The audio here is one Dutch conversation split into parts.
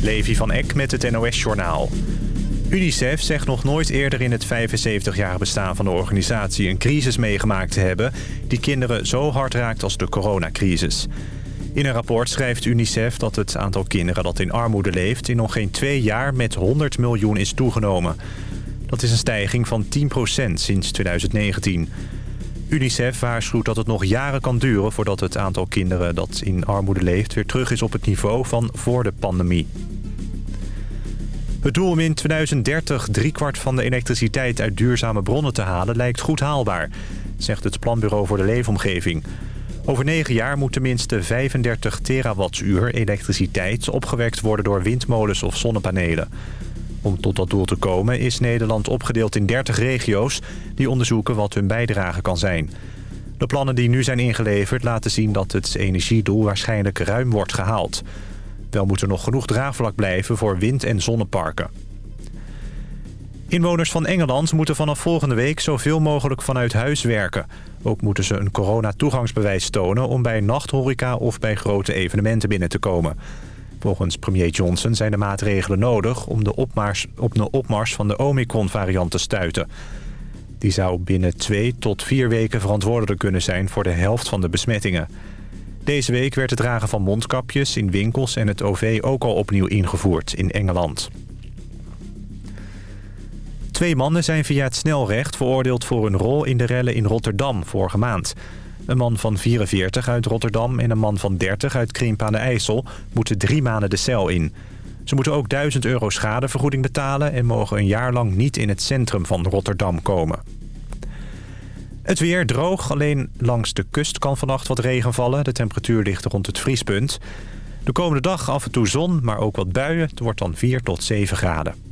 Levi van Eck met het NOS-journaal. UNICEF zegt nog nooit eerder in het 75-jarige bestaan van de organisatie... een crisis meegemaakt te hebben die kinderen zo hard raakt als de coronacrisis. In een rapport schrijft UNICEF dat het aantal kinderen dat in armoede leeft... in nog geen twee jaar met 100 miljoen is toegenomen. Dat is een stijging van 10% sinds 2019. UNICEF waarschuwt dat het nog jaren kan duren... voordat het aantal kinderen dat in armoede leeft... weer terug is op het niveau van voor de pandemie. Het doel om in 2030 driekwart van de elektriciteit uit duurzame bronnen te halen... lijkt goed haalbaar, zegt het Planbureau voor de Leefomgeving. Over negen jaar moet tenminste 35 terawattuur elektriciteit opgewekt worden door windmolens of zonnepanelen. Om tot dat doel te komen is Nederland opgedeeld in 30 regio's... die onderzoeken wat hun bijdrage kan zijn. De plannen die nu zijn ingeleverd laten zien dat het energiedoel waarschijnlijk ruim wordt gehaald. Wel moet er nog genoeg draagvlak blijven voor wind- en zonneparken. Inwoners van Engeland moeten vanaf volgende week zoveel mogelijk vanuit huis werken. Ook moeten ze een coronatoegangsbewijs tonen om bij nachthoreca of bij grote evenementen binnen te komen. Volgens premier Johnson zijn de maatregelen nodig om de opmars, op de opmars van de Omicron-variant te stuiten. Die zou binnen twee tot vier weken verantwoordelijk kunnen zijn voor de helft van de besmettingen. Deze week werd het dragen van mondkapjes in winkels en het OV ook al opnieuw ingevoerd in Engeland. Twee mannen zijn via het snelrecht veroordeeld voor een rol in de rellen in Rotterdam vorige maand. Een man van 44 uit Rotterdam en een man van 30 uit Krimp aan de IJssel moeten drie maanden de cel in. Ze moeten ook 1000 euro schadevergoeding betalen en mogen een jaar lang niet in het centrum van Rotterdam komen. Het weer droog, alleen langs de kust kan vannacht wat regen vallen. De temperatuur ligt rond het vriespunt. De komende dag af en toe zon, maar ook wat buien. Het wordt dan 4 tot 7 graden.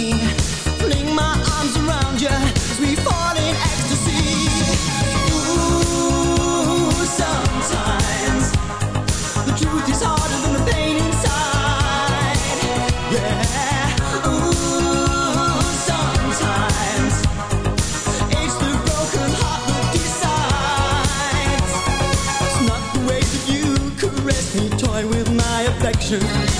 you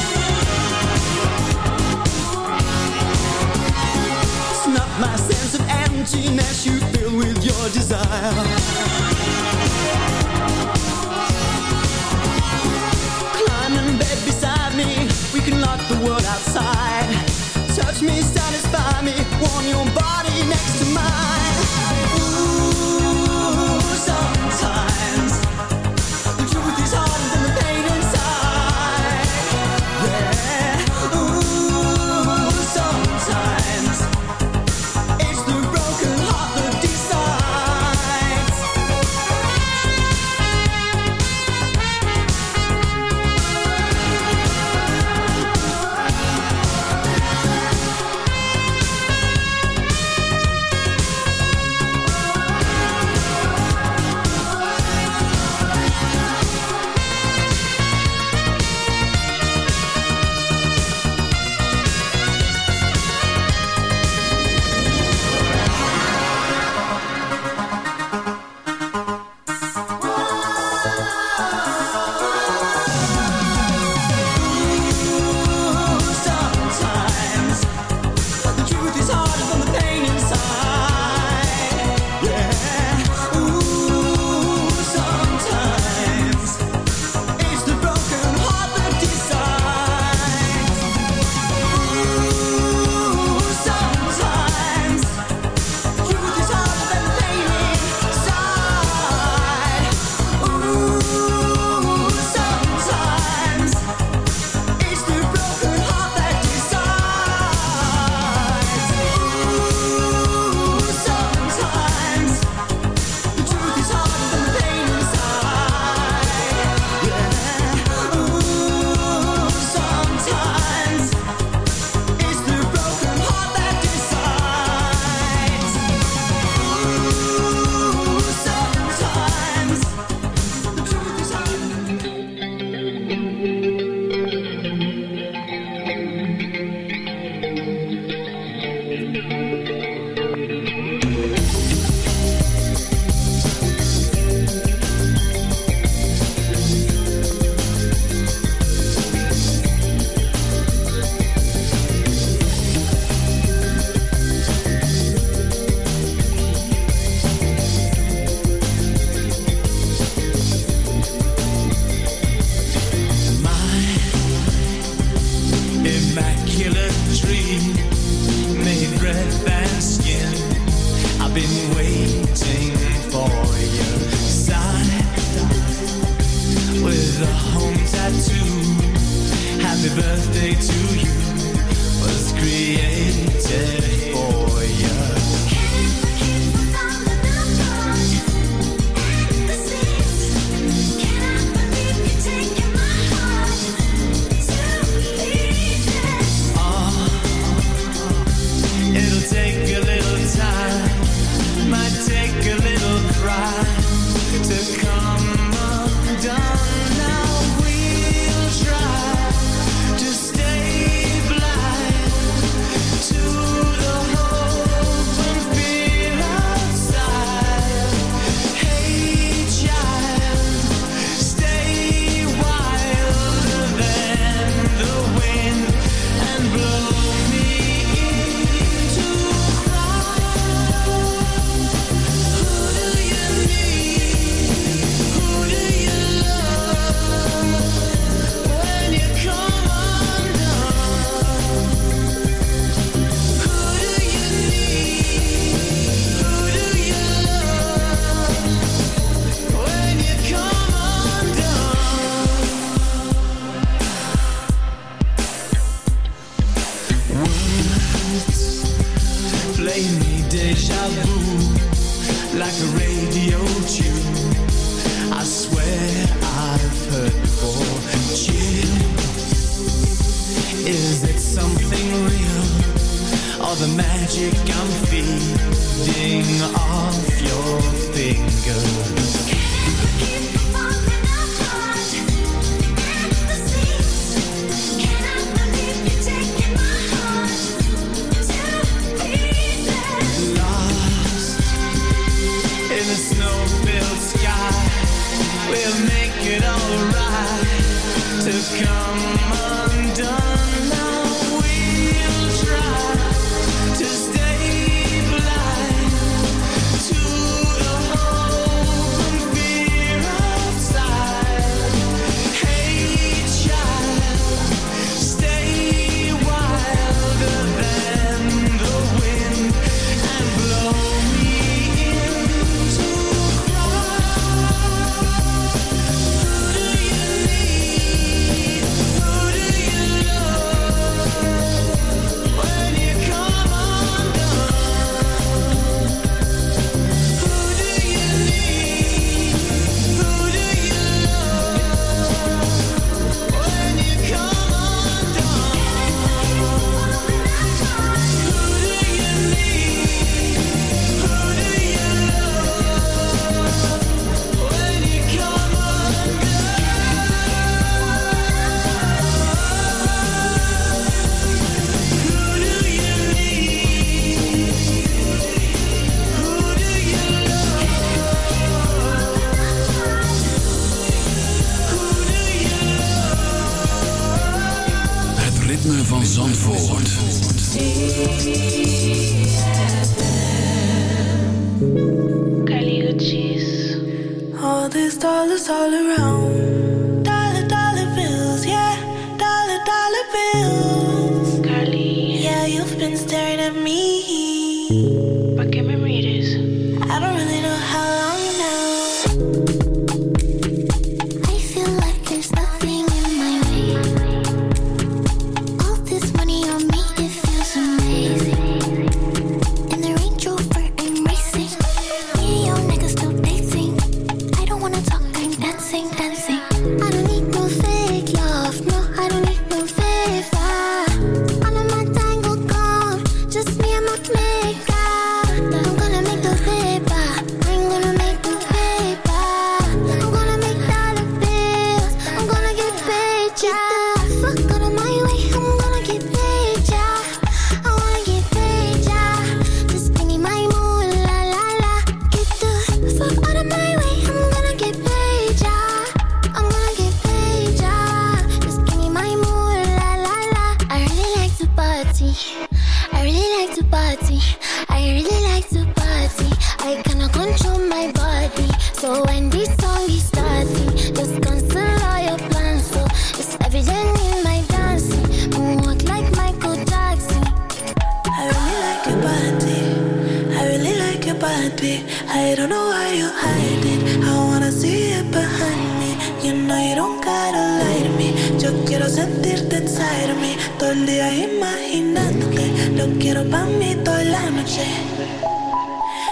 body. I don't know why you hide it. I wanna see it behind me. You know you don't gotta lie to me. Yo quiero sentirte inside of me. Todo el día imaginándote. Lo quiero pa' mí toda la noche.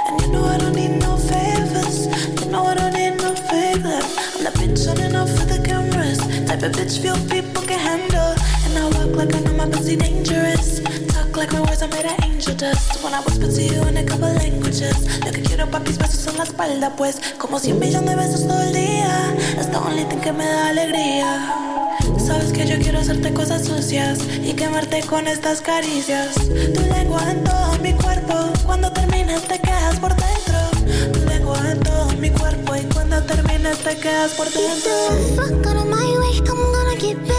And you know I don't need no favors. You know I don't need no favors. I'm the bitch running off for the cameras. Type of bitch few people can handle. And I walk like I know my pussy dangerous. Like my words are made of angel dust. When I whisper to you in a couple languages. Lo que quiero pa' mis besos en la espalda, pues. Como cien millones de besos todo el día. Es the only thing que me da alegría. Sabes que yo quiero hacerte cosas sucias y quemarte con estas caricias. Tu lengua en todo mi cuerpo, cuando termines te quedas por dentro. Tu lengua en todo mi cuerpo y cuando termines te quedas por dentro. Fuck out of my way, I'm gonna get paid,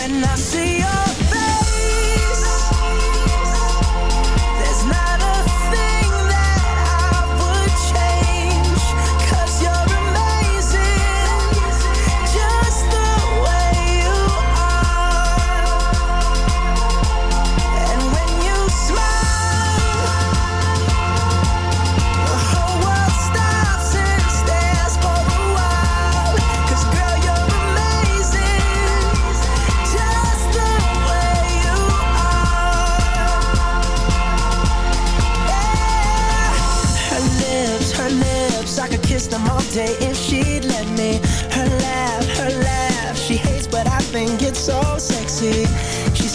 when I see your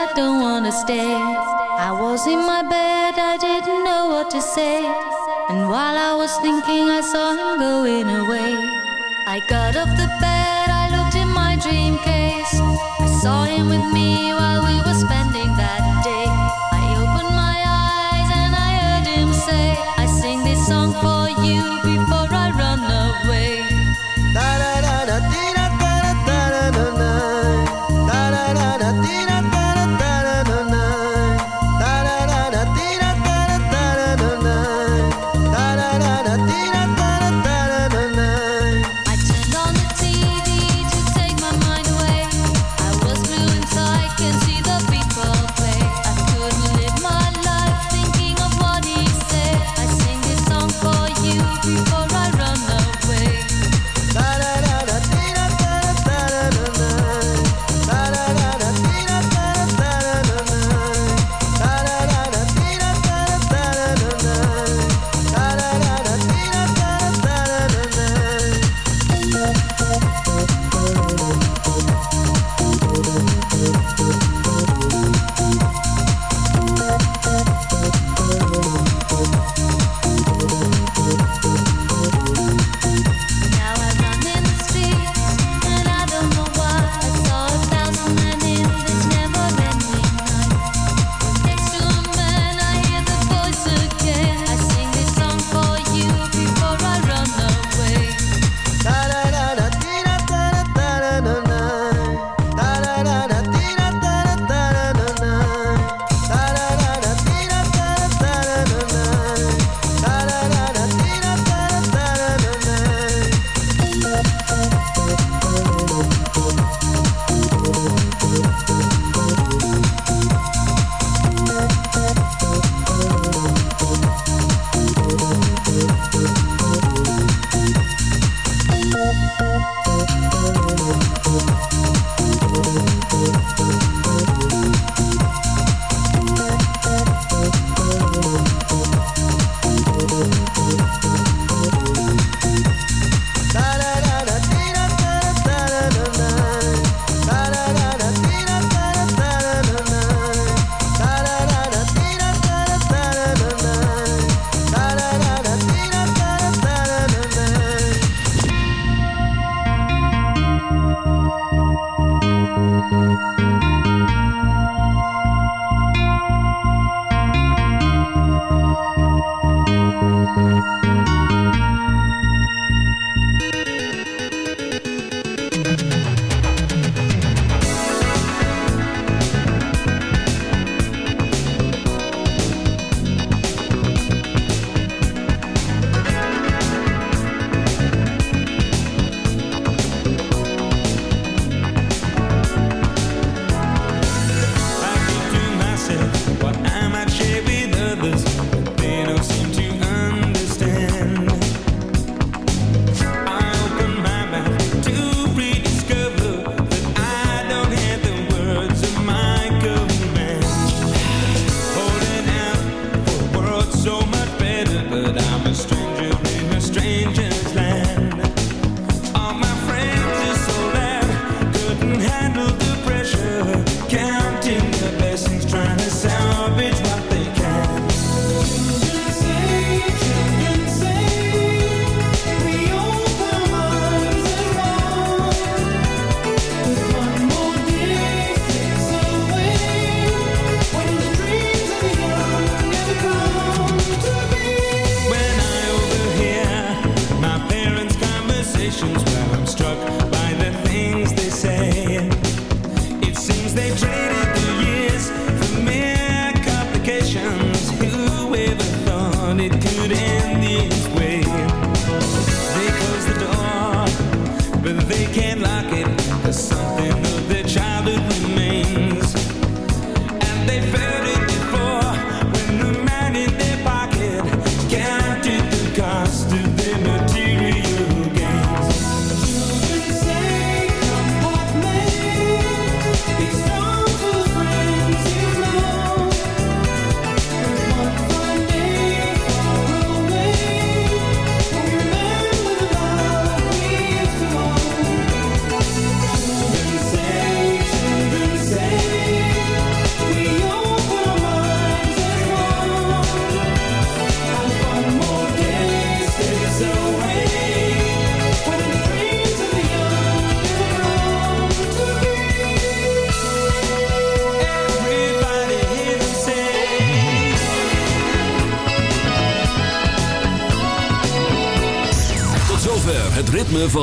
I don't wanna stay. I was in my bed, I didn't know what to say. And while I was thinking, I saw him going away. I got off the bed, I looked in my dream case. I saw him with me while we were spending that day.